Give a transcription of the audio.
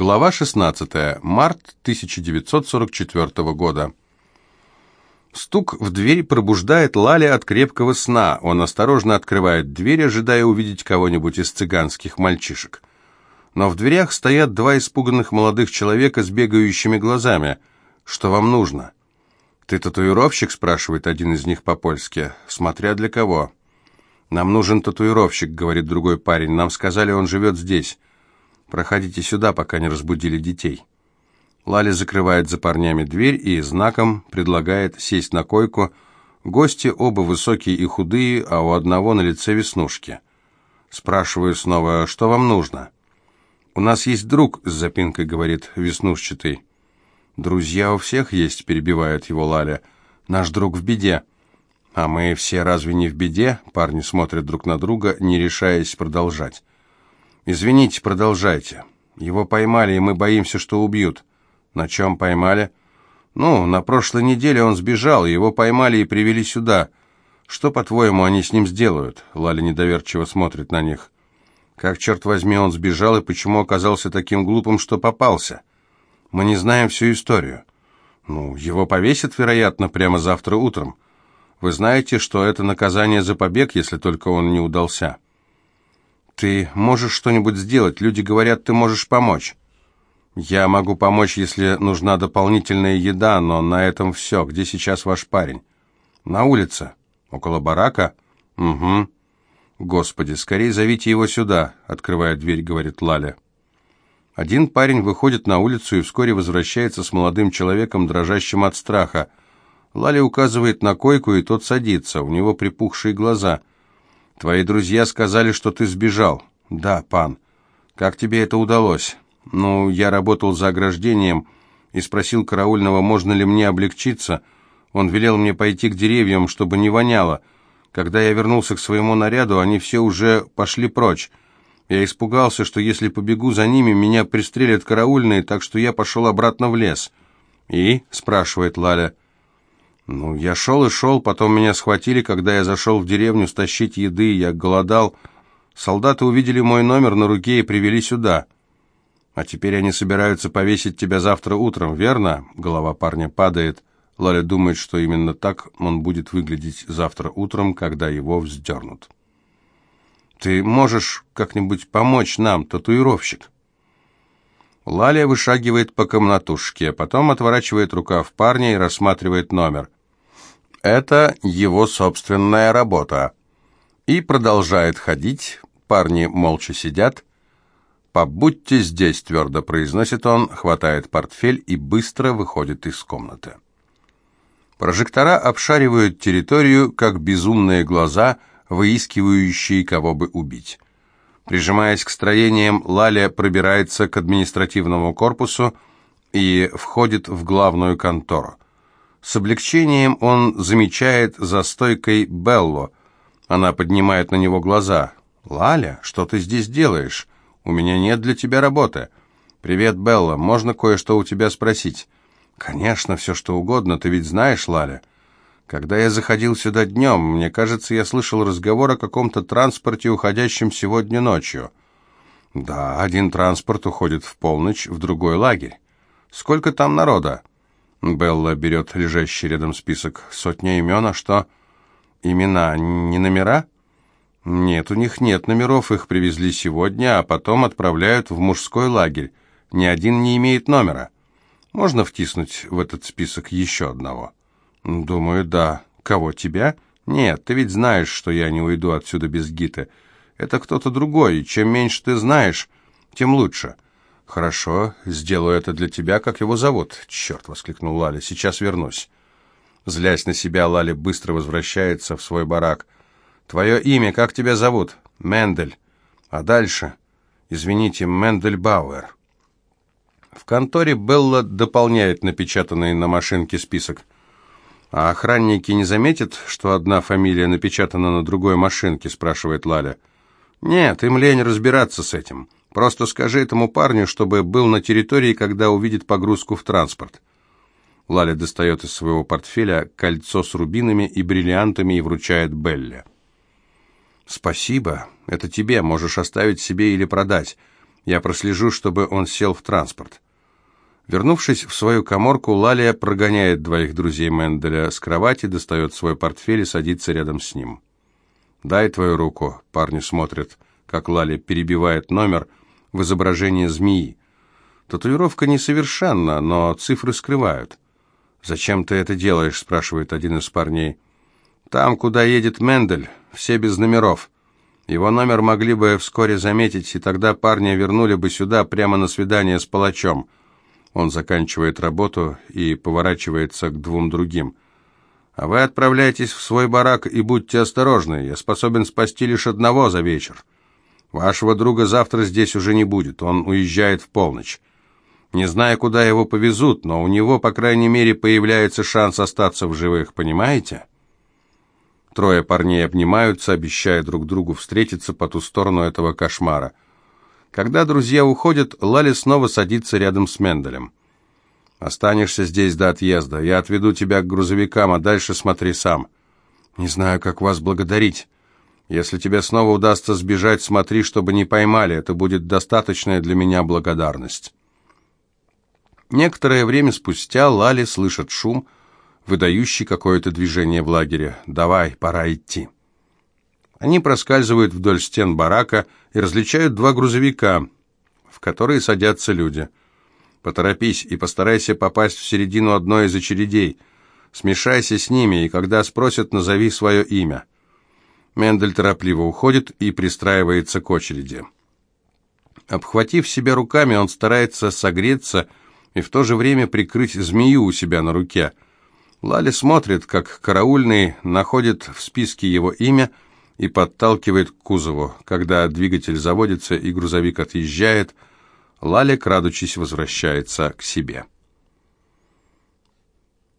Глава 16. Март 1944 года. Стук в дверь пробуждает Лали от крепкого сна. Он осторожно открывает дверь, ожидая увидеть кого-нибудь из цыганских мальчишек. Но в дверях стоят два испуганных молодых человека с бегающими глазами. «Что вам нужно?» «Ты татуировщик?» – спрашивает один из них по-польски. «Смотря для кого». «Нам нужен татуировщик», – говорит другой парень. «Нам сказали, он живет здесь». Проходите сюда, пока не разбудили детей». Лали закрывает за парнями дверь и знаком предлагает сесть на койку. Гости оба высокие и худые, а у одного на лице веснушки. Спрашиваю снова, что вам нужно? «У нас есть друг», — с запинкой говорит веснушчатый. «Друзья у всех есть», — перебивает его Лаля. «Наш друг в беде». «А мы все разве не в беде?» Парни смотрят друг на друга, не решаясь продолжать. «Извините, продолжайте. Его поймали, и мы боимся, что убьют». «На чем поймали?» «Ну, на прошлой неделе он сбежал, его поймали и привели сюда. Что, по-твоему, они с ним сделают?» Лаля недоверчиво смотрит на них. «Как, черт возьми, он сбежал и почему оказался таким глупым, что попался?» «Мы не знаем всю историю». «Ну, его повесят, вероятно, прямо завтра утром. Вы знаете, что это наказание за побег, если только он не удался». «Ты можешь что-нибудь сделать? Люди говорят, ты можешь помочь». «Я могу помочь, если нужна дополнительная еда, но на этом все. Где сейчас ваш парень?» «На улице. Около барака?» «Угу». «Господи, скорее зовите его сюда», — открывая дверь, говорит Лаля. Один парень выходит на улицу и вскоре возвращается с молодым человеком, дрожащим от страха. Лаля указывает на койку, и тот садится, у него припухшие глаза. «Твои друзья сказали, что ты сбежал». «Да, пан». «Как тебе это удалось?» «Ну, я работал за ограждением и спросил караульного, можно ли мне облегчиться. Он велел мне пойти к деревьям, чтобы не воняло. Когда я вернулся к своему наряду, они все уже пошли прочь. Я испугался, что если побегу за ними, меня пристрелят караульные, так что я пошел обратно в лес». «И?» – спрашивает Лаля. Ну, я шел и шел, потом меня схватили, когда я зашел в деревню стащить еды, я голодал. Солдаты увидели мой номер на руке и привели сюда. А теперь они собираются повесить тебя завтра утром, верно? Голова парня падает. Лаля думает, что именно так он будет выглядеть завтра утром, когда его вздернут. Ты можешь как-нибудь помочь нам, татуировщик? Лаля вышагивает по комнатушке, потом отворачивает рукав парня и рассматривает номер. Это его собственная работа. И продолжает ходить. Парни молча сидят. «Побудьте здесь», — твердо произносит он, хватает портфель и быстро выходит из комнаты. Прожектора обшаривают территорию, как безумные глаза, выискивающие, кого бы убить. Прижимаясь к строениям, Лаля пробирается к административному корпусу и входит в главную контору. С облегчением он замечает за стойкой Белло. Она поднимает на него глаза. «Лаля, что ты здесь делаешь? У меня нет для тебя работы». «Привет, Белла, можно кое-что у тебя спросить?» «Конечно, все что угодно, ты ведь знаешь, Лаля». «Когда я заходил сюда днем, мне кажется, я слышал разговор о каком-то транспорте, уходящем сегодня ночью». «Да, один транспорт уходит в полночь в другой лагерь. Сколько там народа?» Белла берет лежащий рядом список. Сотня имен, а что? Имена, не номера? Нет, у них нет номеров, их привезли сегодня, а потом отправляют в мужской лагерь. Ни один не имеет номера. Можно втиснуть в этот список еще одного? Думаю, да. Кого, тебя? Нет, ты ведь знаешь, что я не уйду отсюда без Гиты. Это кто-то другой, чем меньше ты знаешь, тем лучше. «Хорошо, сделаю это для тебя, как его зовут?» «Черт!» — воскликнул Лали. «Сейчас вернусь». Злясь на себя, Лали быстро возвращается в свой барак. «Твое имя, как тебя зовут?» «Мендель». «А дальше?» «Извините, Мендель Бауэр». В конторе Белла дополняет напечатанный на машинке список. «А охранники не заметят, что одна фамилия напечатана на другой машинке?» – спрашивает Лаля. «Нет, им лень разбираться с этим». Просто скажи этому парню, чтобы был на территории, когда увидит погрузку в транспорт». Лаля достает из своего портфеля кольцо с рубинами и бриллиантами и вручает Белле. «Спасибо. Это тебе. Можешь оставить себе или продать. Я прослежу, чтобы он сел в транспорт. Вернувшись в свою коморку, Лалия прогоняет двоих друзей Менделя с кровати, достает свой портфель и садится рядом с ним. «Дай твою руку», — парни смотрят, как Лали перебивает номер в изображении змеи. Татуировка несовершенна, но цифры скрывают. «Зачем ты это делаешь?» — спрашивает один из парней. «Там, куда едет Мендель, все без номеров. Его номер могли бы вскоре заметить, и тогда парня вернули бы сюда прямо на свидание с палачом». Он заканчивает работу и поворачивается к двум другим. «А вы отправляйтесь в свой барак и будьте осторожны. Я способен спасти лишь одного за вечер. Вашего друга завтра здесь уже не будет. Он уезжает в полночь. Не знаю, куда его повезут, но у него, по крайней мере, появляется шанс остаться в живых, понимаете?» Трое парней обнимаются, обещая друг другу встретиться по ту сторону этого кошмара – когда друзья уходят, Лали снова садится рядом с Менделем. «Останешься здесь до отъезда. Я отведу тебя к грузовикам, а дальше смотри сам. Не знаю, как вас благодарить. Если тебе снова удастся сбежать, смотри, чтобы не поймали. Это будет достаточная для меня благодарность». Некоторое время спустя Лали слышит шум, выдающий какое-то движение в лагере. «Давай, пора идти». Они проскальзывают вдоль стен барака и различают два грузовика, в которые садятся люди. Поторопись и постарайся попасть в середину одной из очередей. Смешайся с ними, и когда спросят, назови свое имя. Мендель торопливо уходит и пристраивается к очереди. Обхватив себя руками, он старается согреться и в то же время прикрыть змею у себя на руке. Лали смотрит, как караульный находит в списке его имя – и подталкивает к кузову. Когда двигатель заводится и грузовик отъезжает, Лаля, крадучись, возвращается к себе.